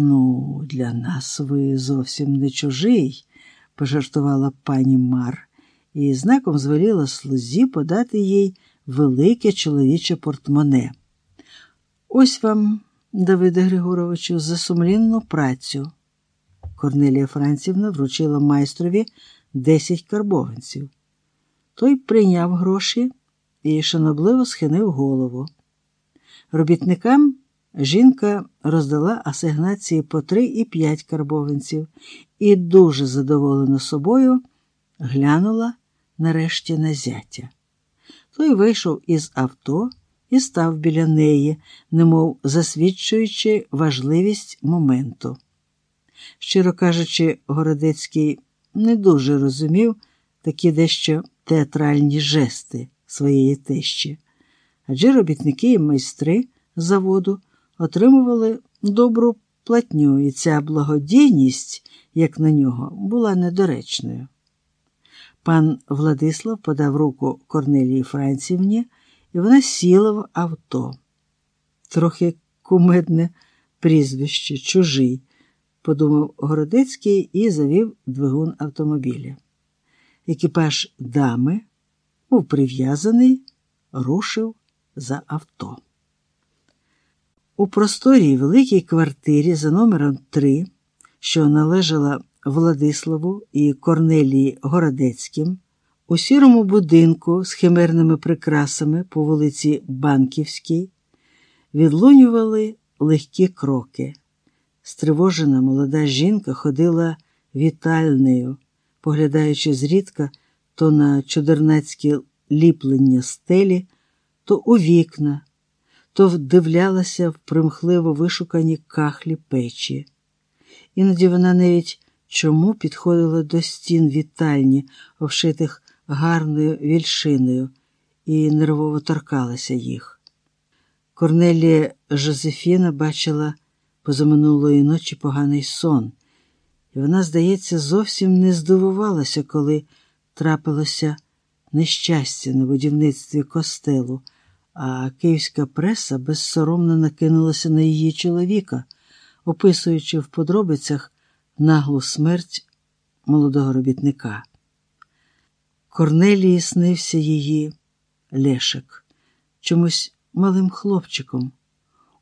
Ну, для нас ви зовсім не чужий, пожартувала пані Мар і знаком звеліла слузі подати їй велике чоловіче портмоне. Ось вам, Давиде Григоровичу, за сумлінну працю. Корнелія Францівна вручила майстрові десять карбованців. Той прийняв гроші і шанобливо схинив голову. Робітникам жінка роздала асигнації по три і п'ять карбованців і, дуже задоволена собою, глянула нарешті на зятя. Той вийшов із авто і став біля неї, немов засвідчуючи важливість моменту. Щиро кажучи, Городецький не дуже розумів такі дещо театральні жести своєї тещі, адже робітники і майстри заводу отримували добру платню, і ця благодійність, як на нього, була недоречною. Пан Владислав подав руку Корнелії Францівні, і вона сіла в авто. Трохи кумедне прізвище, чужий, подумав Городецький і завів двигун автомобіля. Екіпаж дами, був прив'язаний, рушив за авто. У просторій великій квартирі за номером 3, що належала Владиславу і Корнелії Городецьким, у сірому будинку з химерними прикрасами по вулиці Банківській відлунювали легкі кроки. Стривожена молода жінка ходила вітальнею, поглядаючи зрідка то на чудернацькі ліплення стелі, то у вікна, то вдивлялася в примхливо вишукані кахлі печі. Іноді вона навіть чому підходила до стін вітальні, обшитих гарною вільшиною, і нервово торкалася їх. Корнелія Жозефіна бачила позаминулої ночі поганий сон, і вона, здається, зовсім не здивувалася, коли трапилося нещастя на будівництві костелу, а київська преса безсоромно накинулася на її чоловіка, описуючи в подробицях наглу смерть молодого робітника. Корнелії снився її Лешик, чомусь малим хлопчиком,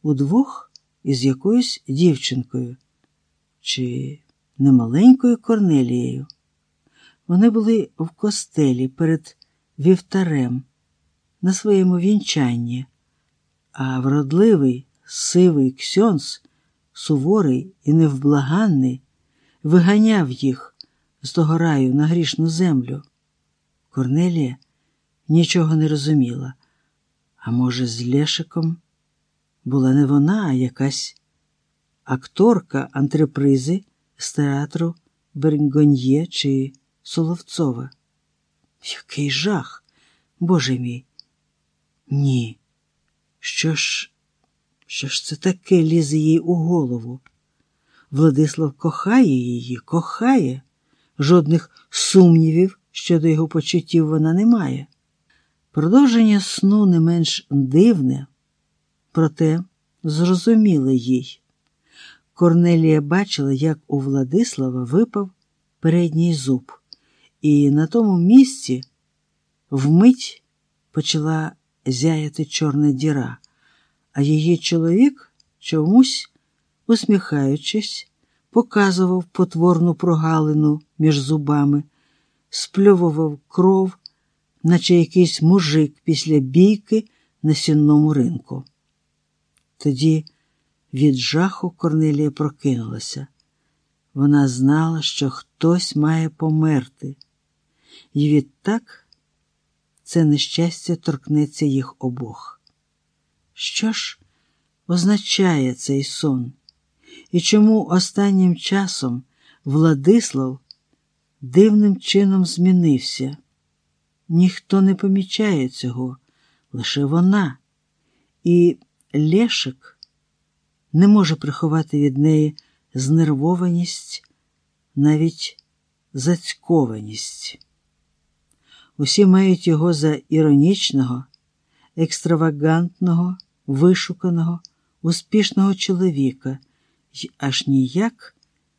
удвох із якоюсь дівчинкою, чи не маленькою Корнелією. Вони були в костелі перед вівтарем на своєму вінчанні, а вродливий сивий ксьонс, суворий і невблаганний, виганяв їх з того раю на грішну землю. Корнелія нічого не розуміла, а може, з Лешиком була не вона, а якась акторка антрепризи з театру Бернгоньє чи Соловцова. Який жах, Боже мій. Ні. Що ж, що ж це таке лізе їй у голову? Владислав кохає її, кохає, жодних сумнівів щодо його почуттів вона не має. Продовження сну не менш дивне, проте зрозуміле їй. Корнелія бачила, як у Владислава випав передній зуб, і на тому місці вмить почала зяяти чорна діра, а її чоловік чомусь, усміхаючись, показував потворну прогалину між зубами, спльовував кров, наче якийсь мужик після бійки на сінному ринку. Тоді від жаху Корнелія прокинулася. Вона знала, що хтось має померти, і відтак це нещастя торкнеться їх обох. Що ж означає цей сон? І чому останнім часом Владислав дивним чином змінився? Ніхто не помічає цього, лише вона. І Лешик не може приховати від неї знервованість, навіть зацькованість. Усі мають його за іронічного, екстравагантного, вишуканого, успішного чоловіка й аж ніяк